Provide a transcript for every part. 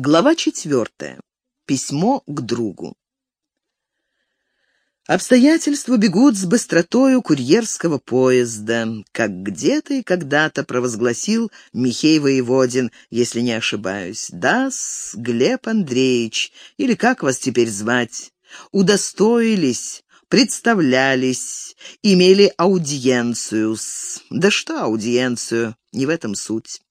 Глава четвертая. Письмо к другу. Обстоятельства бегут с быстротою курьерского поезда, как где-то и когда-то провозгласил Михей Воеводин, если не ошибаюсь. Да-с, Глеб Андреевич, или как вас теперь звать, удостоились, представлялись, имели аудиенцию. Да что аудиенцию, не в этом суть.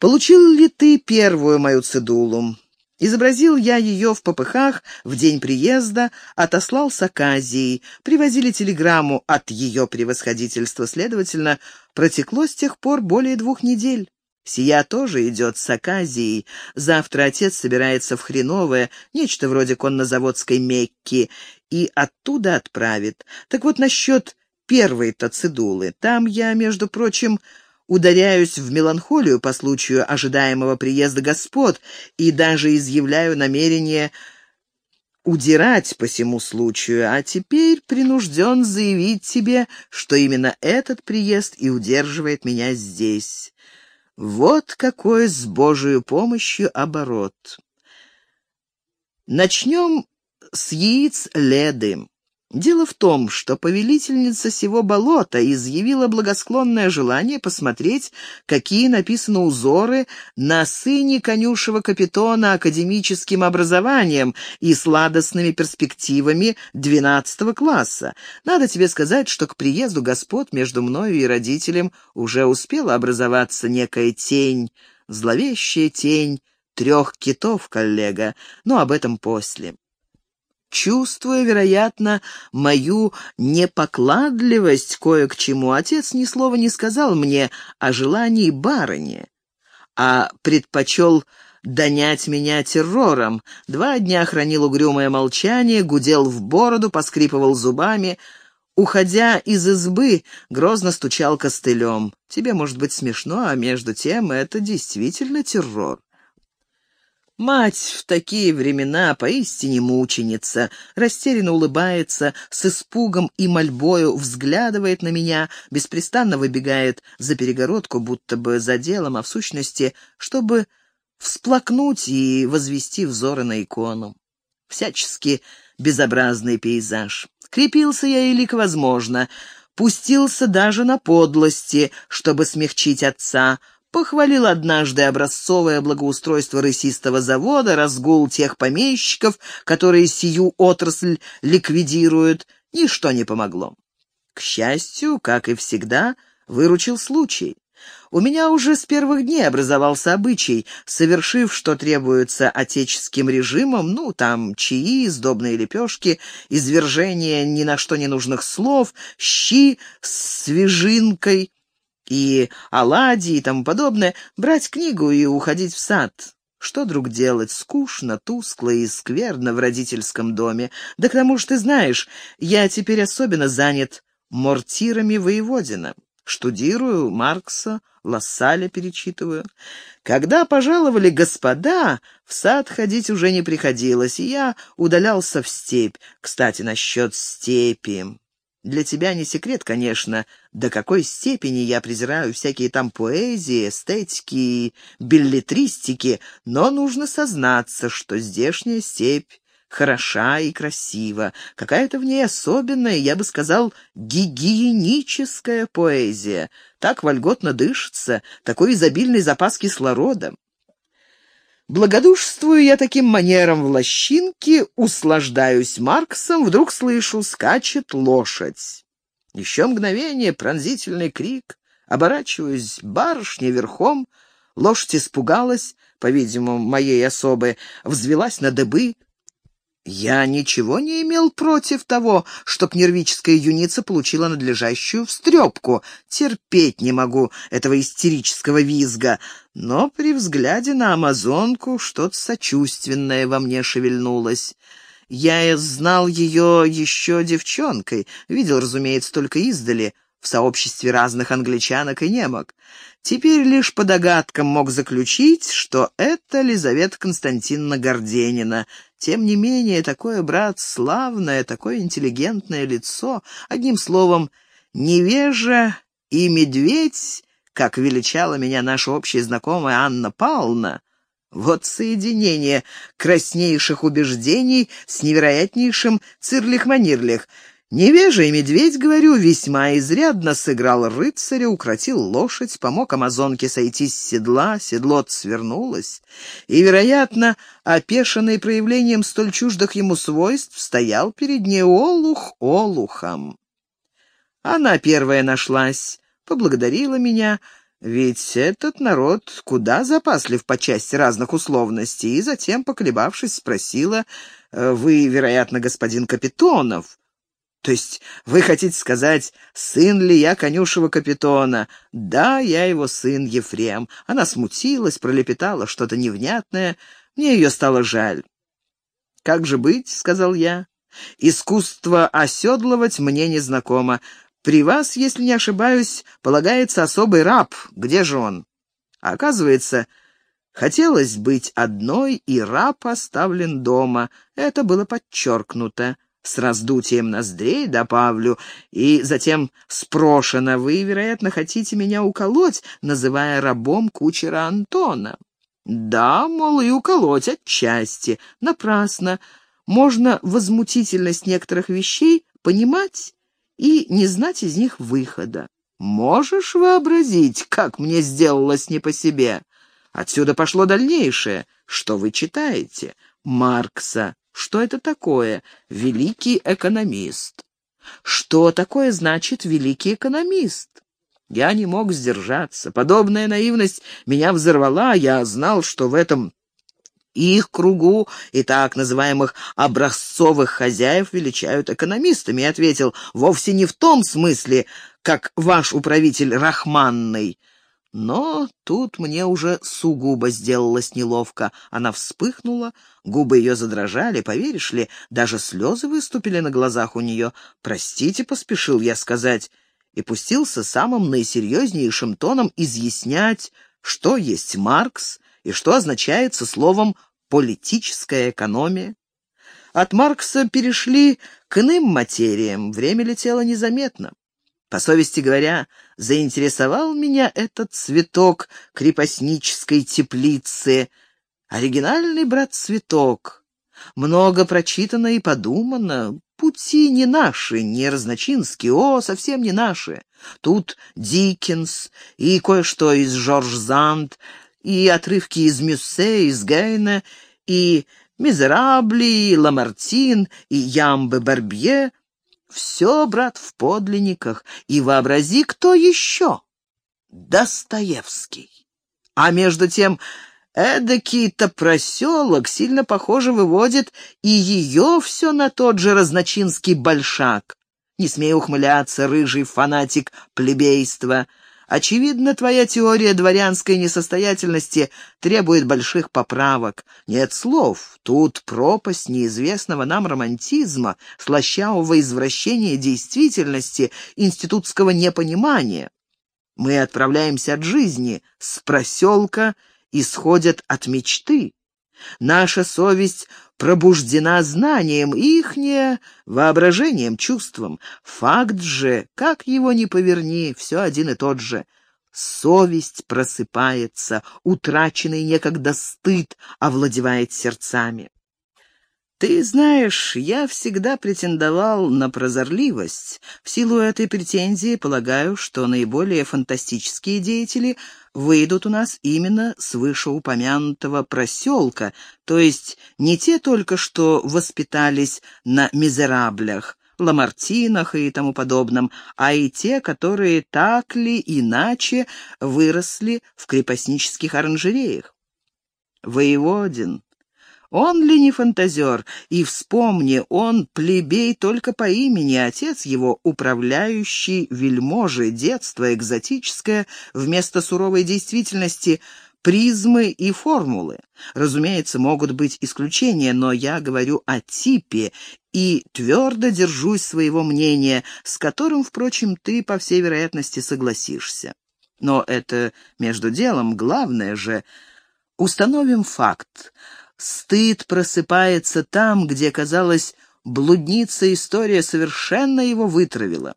Получил ли ты первую мою цедулу? Изобразил я ее в попыхах в день приезда, отослал с Аказией, привозили телеграмму от ее превосходительства, следовательно, протекло с тех пор более двух недель. Сия тоже идет с Аказией. Завтра отец собирается в Хреновое, нечто вроде коннозаводской Мекки, и оттуда отправит. Так вот насчет первой-то цедулы. Там я, между прочим, ударяюсь в меланхолию по случаю ожидаемого приезда господ и даже изъявляю намерение удирать по всему случаю, а теперь принужден заявить тебе, что именно этот приезд и удерживает меня здесь. Вот какой с Божию помощью оборот. Начнем с яиц Леды. Дело в том, что повелительница сего болота изъявила благосклонное желание посмотреть, какие написаны узоры на сыне конюшего капитона академическим образованием и сладостными перспективами двенадцатого класса. Надо тебе сказать, что к приезду господ между мною и родителем уже успела образоваться некая тень, зловещая тень трех китов, коллега, но об этом после. Чувствуя, вероятно, мою непокладливость кое к чему, отец ни слова не сказал мне о желании барыни, а предпочел донять меня террором. Два дня хранил угрюмое молчание, гудел в бороду, поскрипывал зубами. Уходя из избы, грозно стучал костылем. Тебе, может быть, смешно, а между тем это действительно террор. Мать в такие времена поистине мученица, растерянно улыбается, с испугом и мольбою взглядывает на меня, беспрестанно выбегает за перегородку, будто бы за делом, а в сущности, чтобы всплакнуть и возвести взоры на икону. Всячески безобразный пейзаж. Крепился я илик возможно, пустился даже на подлости, чтобы смягчить отца, Похвалил однажды образцовое благоустройство рысистого завода, разгул тех помещиков, которые сию отрасль ликвидируют. Ничто не помогло. К счастью, как и всегда, выручил случай. У меня уже с первых дней образовался обычай, совершив, что требуется отеческим режимом, ну, там, чаи, сдобные лепешки, извержение ни на что не нужных слов, щи с свежинкой — и оладьи и тому подобное, брать книгу и уходить в сад. Что, друг, делать? Скучно, тускло и скверно в родительском доме. Да к тому же ты знаешь, я теперь особенно занят мортирами Воеводина. Штудирую Маркса, Лассаля перечитываю. Когда пожаловали господа, в сад ходить уже не приходилось, и я удалялся в степь. Кстати, насчет степи. Для тебя не секрет, конечно, до какой степени я презираю всякие там поэзии, эстетики и билетристики, но нужно сознаться, что здешняя степь хороша и красива, какая-то в ней особенная, я бы сказал, гигиеническая поэзия. Так вольготно дышится, такой изобильный запас кислорода. Благодушствую я таким манером в лощинке, услаждаюсь Марксом, вдруг слышу, скачет лошадь. Еще мгновение, пронзительный крик, оборачиваюсь, барышня верхом, лошадь испугалась, по-видимому, моей особы, взвелась на дыбы, я ничего не имел против того, чтоб нервическая юница получила надлежащую встрепку. Терпеть не могу этого истерического визга. Но при взгляде на амазонку что-то сочувственное во мне шевельнулось. Я знал ее еще девчонкой, видел, разумеется, только издали, в сообществе разных англичанок и немок. Теперь лишь по догадкам мог заключить, что это Лизавета Константиновна Горденина. Тем не менее, такое, брат, славное, такое интеллигентное лицо, одним словом, невежа и медведь, как величала меня наша общая знакомая Анна Павловна, Вот соединение краснейших убеждений с невероятнейшим цирлих-манирлих. Невежий медведь, говорю, весьма изрядно сыграл рыцаря, укротил лошадь, помог амазонке сойти с седла, седло свернулось, и, вероятно, опешенный проявлением столь чуждых ему свойств, стоял перед ней олух олухом. Она первая нашлась, поблагодарила меня, ведь этот народ куда запаслив по части разных условностей, и затем, поколебавшись, спросила, «Э, «Вы, вероятно, господин Капитонов?» «То есть вы хотите сказать, сын ли я конюшего Капитона?» «Да, я его сын Ефрем». Она смутилась, пролепетала что-то невнятное. Мне ее стало жаль. «Как же быть?» — сказал я. «Искусство оседлывать мне незнакомо. При вас, если не ошибаюсь, полагается особый раб. Где же он? Оказывается, хотелось быть одной, и раб оставлен дома. Это было подчеркнуто. С раздутием ноздрей добавлю, и затем спрошено, вы, вероятно, хотите меня уколоть, называя рабом кучера Антона. Да, мол, и уколоть отчасти. Напрасно. Можно возмутительность некоторых вещей понимать и не знать из них выхода. Можешь вообразить, как мне сделалось не по себе? Отсюда пошло дальнейшее. Что вы читаете? Маркса. Что это такое? Великий экономист. Что такое значит великий экономист? Я не мог сдержаться. Подобная наивность меня взорвала. Я знал, что в этом их кругу и так называемых образцовых хозяев величают экономистами, и ответил, вовсе не в том смысле, как ваш управитель Рахманный. Но тут мне уже сугубо сделалось неловко. Она вспыхнула, губы ее задрожали, поверишь ли, даже слезы выступили на глазах у нее. «Простите», — поспешил я сказать, и пустился самым наисерьезнейшим тоном изъяснять, что есть Маркс, и что означается словом «политическая экономия». От Маркса перешли к иным материям, время летело незаметно. По совести говоря, заинтересовал меня этот цветок крепостнической теплицы. Оригинальный брат-цветок. Много прочитано и подумано. Пути не наши, не разночинские, о, совсем не наши. Тут Диккенс и кое-что из Жорж Занд, и отрывки из Мюссе, из Гейна, и Мизерабли, и Ламартин, и Ямбе Барбье. Все, брат, в подлинниках. И вообрази, кто еще? Достоевский. А между тем, эдакий-то проселок сильно, похоже, выводит и ее все на тот же разночинский большак. Не смей ухмыляться, рыжий фанатик плебейства — Очевидно, твоя теория дворянской несостоятельности требует больших поправок. Нет слов, тут пропасть неизвестного нам романтизма, слащавого извращения действительности, институтского непонимания. Мы отправляемся от жизни, с проселка исходят от мечты. Наша совесть пробуждена знанием, ихнее воображением, чувством. Факт же, как его ни поверни, все один и тот же. Совесть просыпается, утраченный некогда стыд овладевает сердцами. Ты знаешь, я всегда претендовал на прозорливость. В силу этой претензии полагаю, что наиболее фантастические деятели выйдут у нас именно с вышеупомянутого проселка, то есть не те только что воспитались на мизераблях, ламартинах и тому подобном, а и те, которые так ли иначе выросли в крепостнических оранжереях. Воеводин, он ли не фантазер? И вспомни, он плебей только по имени, отец его управляющий вельможи, детство экзотическое, вместо суровой действительности призмы и формулы. Разумеется, могут быть исключения, но я говорю о типе и твердо держусь своего мнения, с которым, впрочем, ты, по всей вероятности, согласишься. Но это между делом, главное же, установим факт. Стыд просыпается там, где, казалось, блудница история совершенно его вытравила.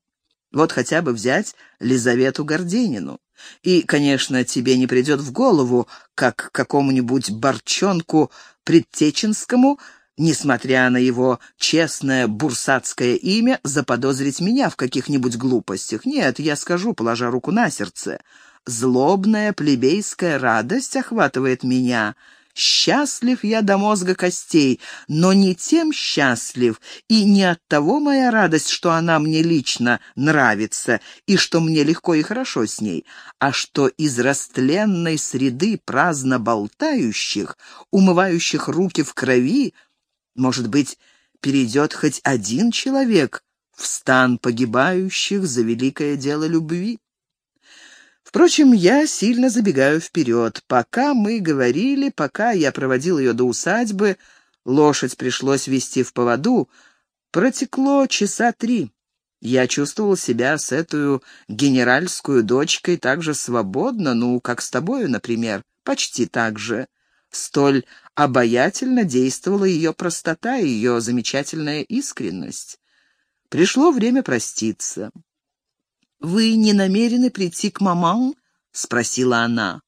Вот хотя бы взять Лизавету Горденину. И, конечно, тебе не придет в голову, как какому-нибудь Борчонку Предтеченскому, несмотря на его честное бурсатское имя, заподозрить меня в каких-нибудь глупостях. Нет, я скажу, положа руку на сердце. Злобная плебейская радость охватывает меня — Счастлив я до мозга костей, но не тем счастлив, и не от того моя радость, что она мне лично нравится, и что мне легко и хорошо с ней, а что из растленной среды праздно болтающих, умывающих руки в крови, может быть, перейдет хоть один человек в стан погибающих за великое дело любви. Впрочем, я сильно забегаю вперед. Пока мы говорили, пока я проводил ее до усадьбы, лошадь пришлось вести в поводу, протекло часа три. Я чувствовал себя с этой генеральскую дочкой так же свободно, ну, как с тобою, например, почти так же. Столь обаятельно действовала ее простота и ее замечательная искренность. Пришло время проститься. «Вы не намерены прийти к маман?» — спросила она.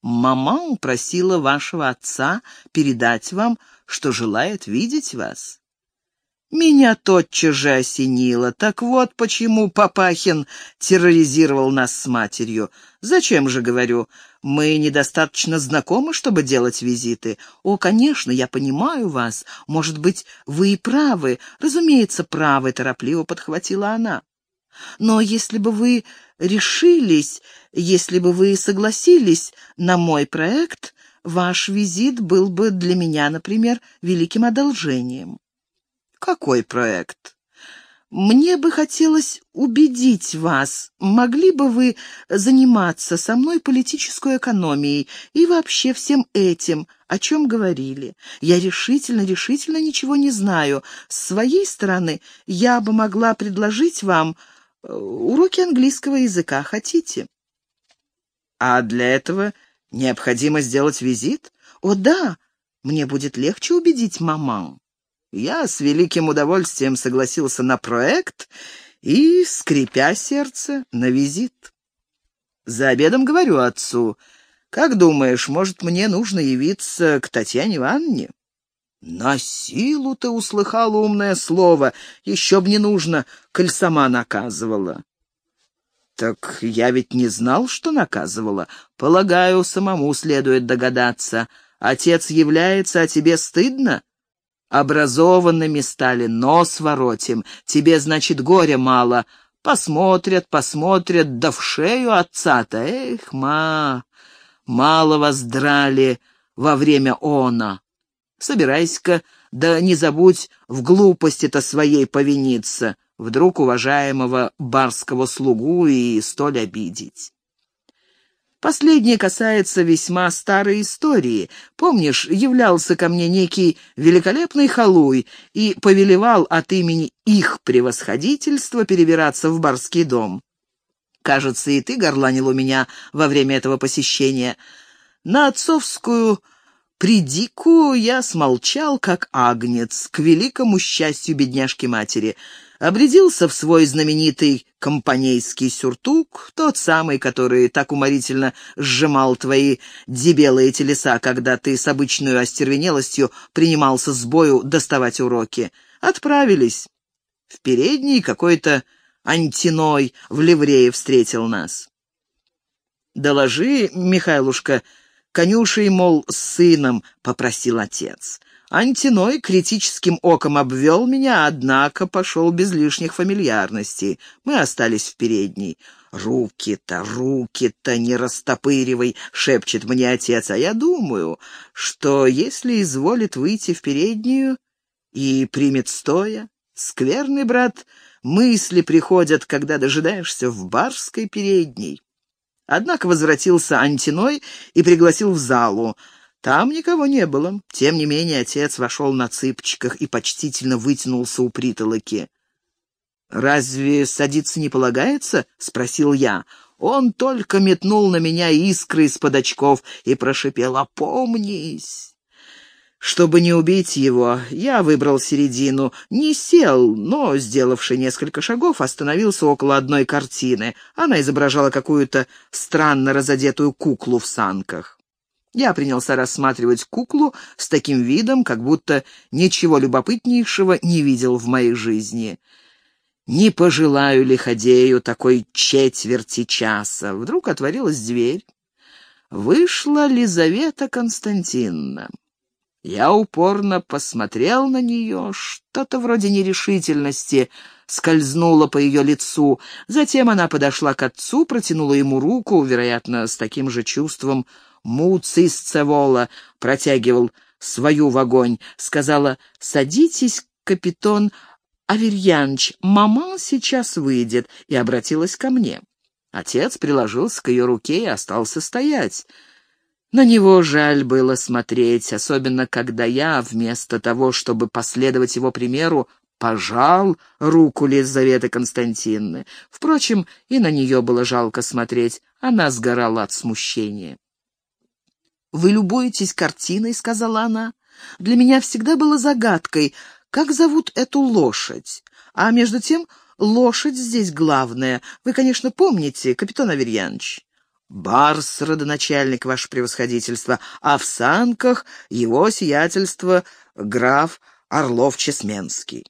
«Маман просила вашего отца передать вам, что желает видеть вас». Меня тотчас же осенило. Так вот почему Папахин терроризировал нас с матерью. Зачем же, говорю, мы недостаточно знакомы, чтобы делать визиты? О, конечно, я понимаю вас. Может быть, вы и правы. Разумеется, правы, торопливо подхватила она. Но если бы вы решились, если бы вы согласились на мой проект, ваш визит был бы для меня, например, великим одолжением. Какой проект? Мне бы хотелось убедить вас, могли бы вы заниматься со мной политической экономией и вообще всем этим, о чем говорили. Я решительно, решительно ничего не знаю. С своей стороны я бы могла предложить вам Уроки английского языка хотите? А для этого необходимо сделать визит? О, да, мне будет легче убедить маман. Я с великим удовольствием согласился на проект и, скрипя сердце, на визит. За обедом говорю отцу, «Как думаешь, может, мне нужно явиться к Татьяне Ивановне?» «На силу ты услыхала умное слово, еще б не нужно, коль сама наказывала». «Так я ведь не знал, что наказывала. Полагаю, самому следует догадаться. Отец является, а тебе стыдно?» «Образованными стали, нос воротим. Тебе, значит, горя мало. Посмотрят, посмотрят, да в шею отца-то. Эх, ма, мало вас во время она». Собирайся-ка, да не забудь в глупости-то своей повиниться, вдруг уважаемого барского слугу и столь обидеть. Последнее касается весьма старой истории. Помнишь, являлся ко мне некий великолепный халуй и повелевал от имени их превосходительства перебираться в барский дом. Кажется, и ты горланил у меня во время этого посещения. На отцовскую Придику я смолчал, как агнец, к великому счастью бедняжки-матери. Обрядился в свой знаменитый компанейский сюртук, тот самый, который так уморительно сжимал твои дебелые телеса, когда ты с обычной остервенелостью принимался с бою доставать уроки. Отправились. В передней какой-то антиной в ливрее встретил нас. «Доложи, Михайлушка», Конюшей, мол, с сыном, — попросил отец. Антиной критическим оком обвел меня, однако пошел без лишних фамильярностей. Мы остались в передней. «Руки-то, руки-то не растопыривай!» — шепчет мне отец. А я думаю, что если изволит выйти в переднюю и примет стоя, скверный брат, мысли приходят, когда дожидаешься в барской передней. Однако возвратился Антиной и пригласил в залу. Там никого не было. Тем не менее отец вошел на цыпочках и почтительно вытянулся у притолоки. «Разве садиться не полагается?» — спросил я. Он только метнул на меня искры из-под очков и прошипел «Опомнись!» Чтобы не убить его, я выбрал середину, не сел, но, сделавши несколько шагов, остановился около одной картины. Она изображала какую-то странно разодетую куклу в санках. Я принялся рассматривать куклу с таким видом, как будто ничего любопытнейшего не видел в моей жизни. Не пожелаю лиходею такой четверти часа. Вдруг отворилась дверь. Вышла Лизавета Константиновна. Я упорно посмотрел на нее, что-то вроде нерешительности скользнуло по ее лицу. Затем она подошла к отцу, протянула ему руку, вероятно, с таким же чувством Муцисцевола протягивал свою в огонь. Сказала «Садитесь, капитан Аверьяныч, мама сейчас выйдет», и обратилась ко мне. Отец приложился к ее руке и остался стоять. На него жаль было смотреть, особенно когда я, вместо того, чтобы последовать его примеру, пожал руку Лизаветы Константиновны. Впрочем, и на нее было жалко смотреть, она сгорала от смущения. «Вы любуетесь картиной», — сказала она. «Для меня всегда было загадкой, как зовут эту лошадь. А между тем, лошадь здесь главная. Вы, конечно, помните, капитан Аверьянович». Барс — родоначальник, ваше превосходительство, а в санках его сиятельство граф Орлов-Чесменский.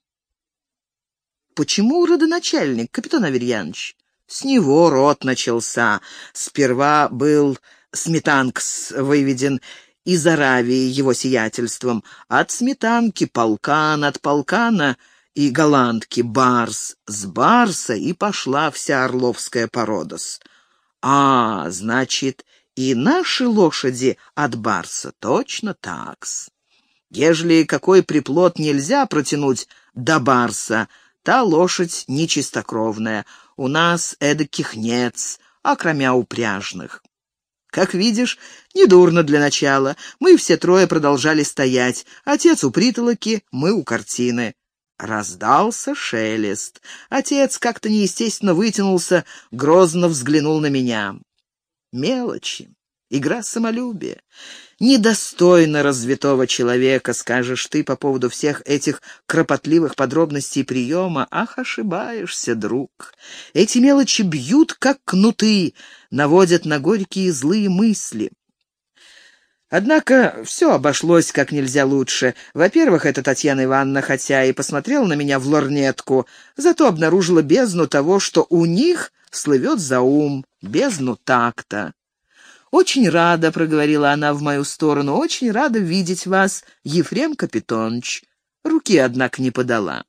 Почему родоначальник, капитан Аверьянович? С него род начался. Сперва был Сметанкс выведен из Аравии его сиятельством. От Сметанки полкан, от полкана и голландки Барс. С Барса и пошла вся орловская породос. «А, значит, и наши лошади от барса, точно такс. Ежели какой приплод нельзя протянуть до барса, та лошадь нечистокровная, у нас эдаких нет, а кроме упряжных. Как видишь, недурно для начала. Мы все трое продолжали стоять. Отец у притолоки, мы у картины. Раздался шелест. Отец как-то неестественно вытянулся, грозно взглянул на меня. Мелочи. Игра самолюбия. Недостойно развитого человека, скажешь ты по поводу всех этих кропотливых подробностей приема. Ах, ошибаешься, друг. Эти мелочи бьют, как кнуты, наводят на горькие злые мысли. Однако все обошлось как нельзя лучше. Во-первых, эта Татьяна Ивановна, хотя и посмотрела на меня в лорнетку, зато обнаружила бездну того, что у них слывет за ум, бездну такта. «Очень рада», — проговорила она в мою сторону, — «очень рада видеть вас, Ефрем Капитонович». Руки, однако, не подала.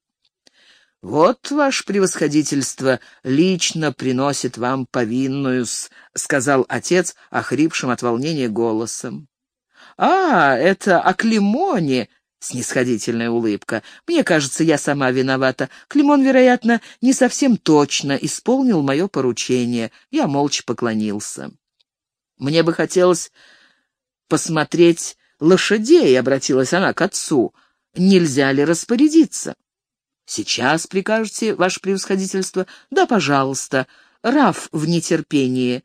«Вот, ваше превосходительство, лично приносит вам повинную сказал отец, охрипшим от волнения голосом. «А, это о Климоне!» — снисходительная улыбка. «Мне кажется, я сама виновата. Климон, вероятно, не совсем точно исполнил мое поручение. Я молча поклонился. Мне бы хотелось посмотреть лошадей», — обратилась она к отцу. «Нельзя ли распорядиться?» «Сейчас прикажете, ваше превосходительство?» «Да, пожалуйста. Раф в нетерпении.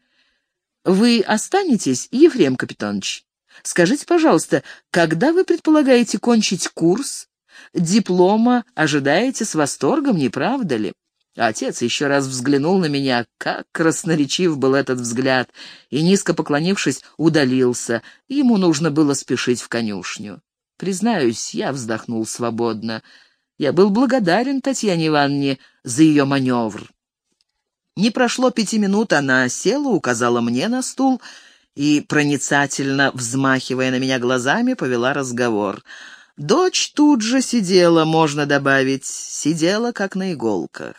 Вы останетесь, Ефрем Капитонович?» Скажите, пожалуйста, когда вы предполагаете кончить курс? Диплома ожидаете с восторгом, не правда ли? Отец еще раз взглянул на меня, как красноречив был этот взгляд, и, низко поклонившись, удалился. Ему нужно было спешить в конюшню. Признаюсь, я вздохнул свободно. Я был благодарен Татьяне Ивановне за ее маневр. Не прошло пяти минут, она села, указала мне на стул — и, проницательно взмахивая на меня глазами, повела разговор. Дочь тут же сидела, можно добавить, сидела как на иголках.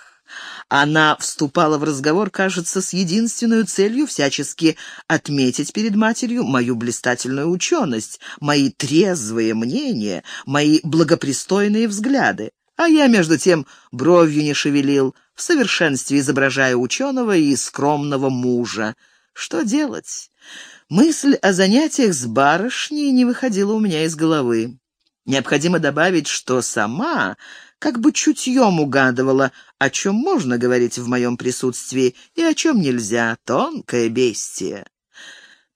Она вступала в разговор, кажется, с единственной целью всячески отметить перед матерью мою блистательную ученость, мои трезвые мнения, мои благопристойные взгляды. А я, между тем, бровью не шевелил, в совершенстве изображая ученого и скромного мужа. Что делать? Мысль о занятиях с барышней не выходила у меня из головы. Необходимо добавить, что сама как бы чутьем угадывала, о чем можно говорить в моем присутствии и о чем нельзя, тонкое бестие.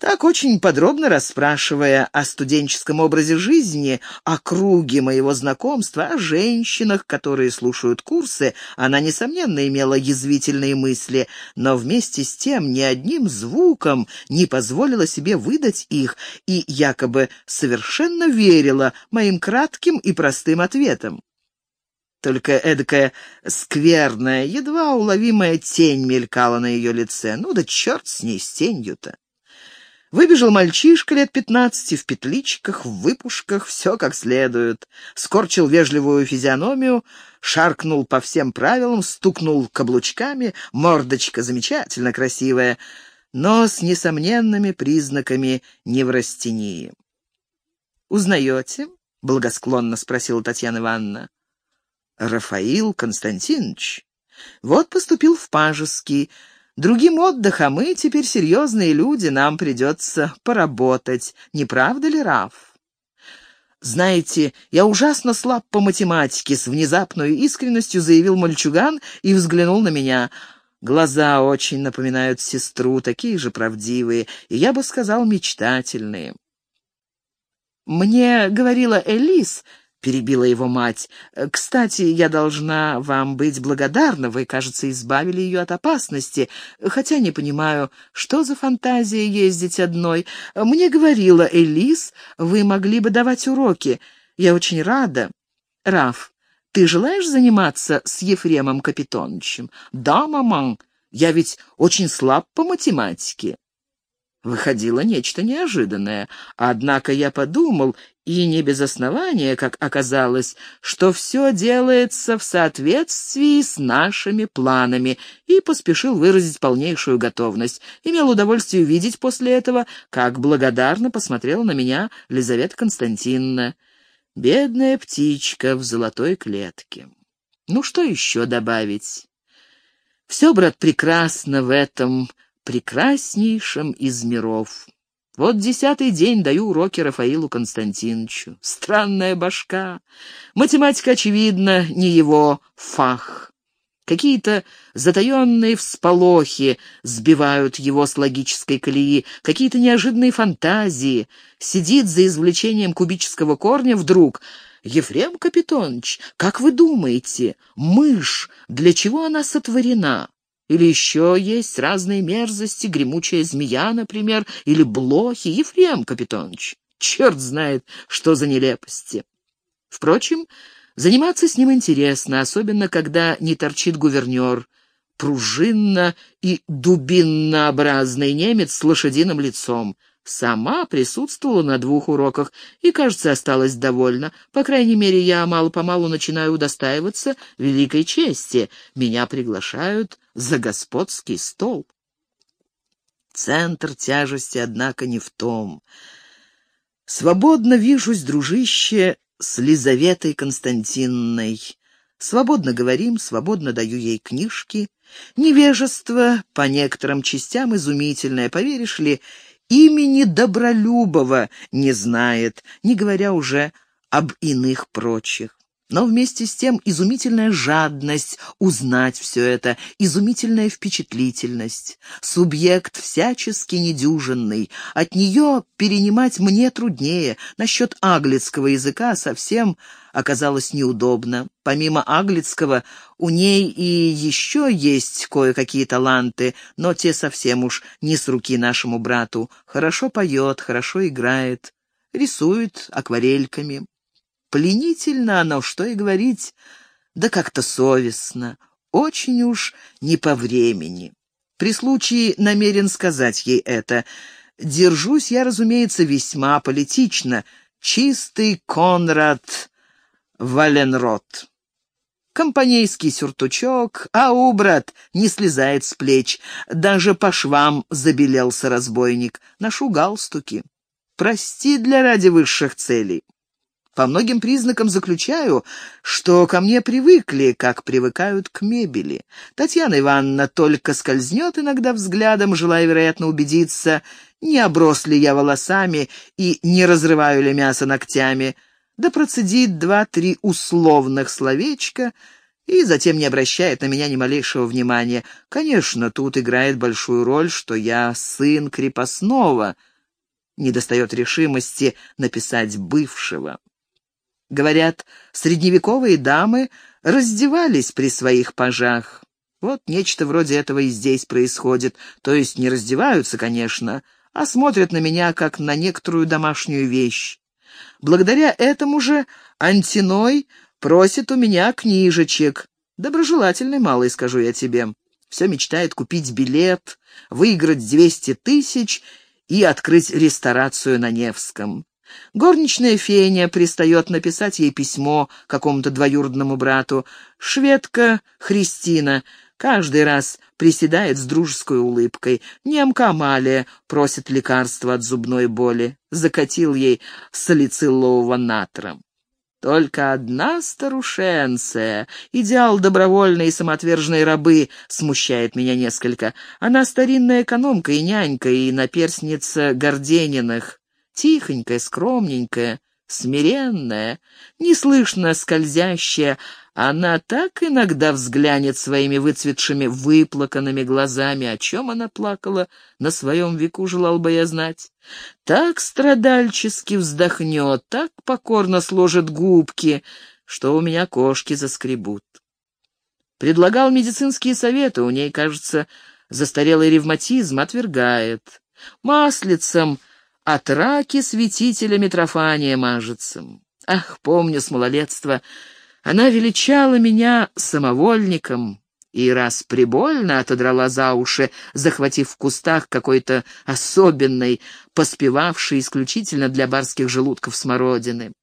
Так очень подробно расспрашивая о студенческом образе жизни, о круге моего знакомства, о женщинах, которые слушают курсы, она, несомненно, имела язвительные мысли, но вместе с тем ни одним звуком не позволила себе выдать их и якобы совершенно верила моим кратким и простым ответам. Только эдакая скверная, едва уловимая тень мелькала на ее лице. Ну да черт с ней, с тенью-то. Выбежал мальчишка лет пятнадцати в петличках, в выпушках, все как следует. Скорчил вежливую физиономию, шаркнул по всем правилам, стукнул каблучками, мордочка замечательно красивая, но с несомненными признаками неврастении. «Узнаете?» — благосклонно спросила Татьяна Ивановна. «Рафаил Константинович. Вот поступил в Пажеский, Другим отдых, а мы теперь серьезные люди, нам придется поработать. Не правда ли, Раф? «Знаете, я ужасно слаб по математике», — с внезапной искренностью заявил мальчуган и взглянул на меня. Глаза очень напоминают сестру, такие же правдивые, и, я бы сказал, мечтательные. «Мне говорила Элис», перебила его мать. «Кстати, я должна вам быть благодарна. Вы, кажется, избавили ее от опасности. Хотя не понимаю, что за фантазия ездить одной. Мне говорила Элис, вы могли бы давать уроки. Я очень рада. Раф, ты желаешь заниматься с Ефремом Капитоновичем?» «Да, маман. Я ведь очень слаб по математике». Выходило нечто неожиданное. Однако я подумал, и не без основания, как оказалось, что все делается в соответствии с нашими планами, и поспешил выразить полнейшую готовность. Имел удовольствие видеть после этого, как благодарно посмотрела на меня Лизавета Константиновна. Бедная птичка в золотой клетке. Ну, что еще добавить? Все, брат, прекрасно в этом прекраснейшем из миров. Вот десятый день даю уроки Рафаилу Константиновичу. Странная башка. Математика, очевидно, не его фах. Какие-то затаенные всполохи сбивают его с логической колеи, какие-то неожиданные фантазии. Сидит за извлечением кубического корня вдруг. «Ефрем Капитонович, как вы думаете, мышь, для чего она сотворена?» Или еще есть разные мерзости, гремучая змея, например, или блохи. Ефрем Капитонович, черт знает, что за нелепости. Впрочем, заниматься с ним интересно, особенно когда не торчит гувернер, пружинно и дубиннообразный немец с лошадиным лицом. Сама присутствовала на двух уроках и, кажется, осталась довольна. По крайней мере, я мало-помалу начинаю удостаиваться великой чести. Меня приглашают за господский стол. Центр тяжести, однако, не в том. Свободно вижусь, дружище, с Лизаветой Константинной. Свободно говорим, свободно даю ей книжки. Невежество по некоторым частям изумительное, поверишь ли, имени Добролюбова не знает, не говоря уже об иных прочих. Но вместе с тем изумительная жадность узнать все это, изумительная впечатлительность. Субъект всячески недюжинный. От нее перенимать мне труднее. Насчет аглицкого языка совсем оказалось неудобно. Помимо аглицкого, у ней и еще есть кое-какие таланты, но те совсем уж не с руки нашему брату. Хорошо поет, хорошо играет, рисует акварельками. Пленительно оно, что и говорить, да как-то совестно, очень уж не по времени. При случае намерен сказать ей это. Держусь я, разумеется, весьма политично. Чистый Конрад Валенрот. Компанейский сюртучок, а брат не слезает с плеч. Даже по швам забелелся разбойник. Ношу галстуки. Прости для ради высших целей. По многим признакам заключаю, что ко мне привыкли, как привыкают к мебели. Татьяна Ивановна только скользнет иногда взглядом, желая, вероятно, убедиться, не оброс ли я волосами и не разрываю ли мясо ногтями, да процедит два-три условных словечка и затем не обращает на меня ни малейшего внимания. Конечно, тут играет большую роль, что я сын крепостного — недостает решимости написать бывшего. Говорят, средневековые дамы раздевались при своих пажах. Вот нечто вроде этого и здесь происходит. То есть не раздеваются, конечно, а смотрят на меня, как на некоторую домашнюю вещь. Благодаря этому же Антиной просит у меня книжечек. Доброжелательный малый, скажу я тебе. Все мечтает купить билет, выиграть двести тысяч и открыть ресторацию на Невском. Горничная Феня пристает написать ей письмо какому-то двоюродному брату. Шведка Христина каждый раз приседает с дружеской улыбкой. Немка Амалия просит лекарства от зубной боли. Закатил ей салицилового натра. Только одна старушенция, идеал добровольной и самоотверженной рабы, смущает меня несколько. Она старинная экономка и нянька, и наперсница Гордениных. Тихонькая, скромненькая, смиренная, неслышно скользящая, она так иногда взглянет своими выцветшими, выплаканными глазами. О чем она плакала на своем веку, желал бы я знать. Так страдальчески вздохнет, так покорно сложит губки, что у меня кошки заскребут. Предлагал медицинские советы, у ней, кажется, застарелый ревматизм, отвергает. Маслицем от раки святителя Митрофания мажется. Ах, помню с малолетства, она величала меня самовольником и раз прибольно отодрала за уши, захватив в кустах какой-то особенной, поспевавшей исключительно для барских желудков смородины.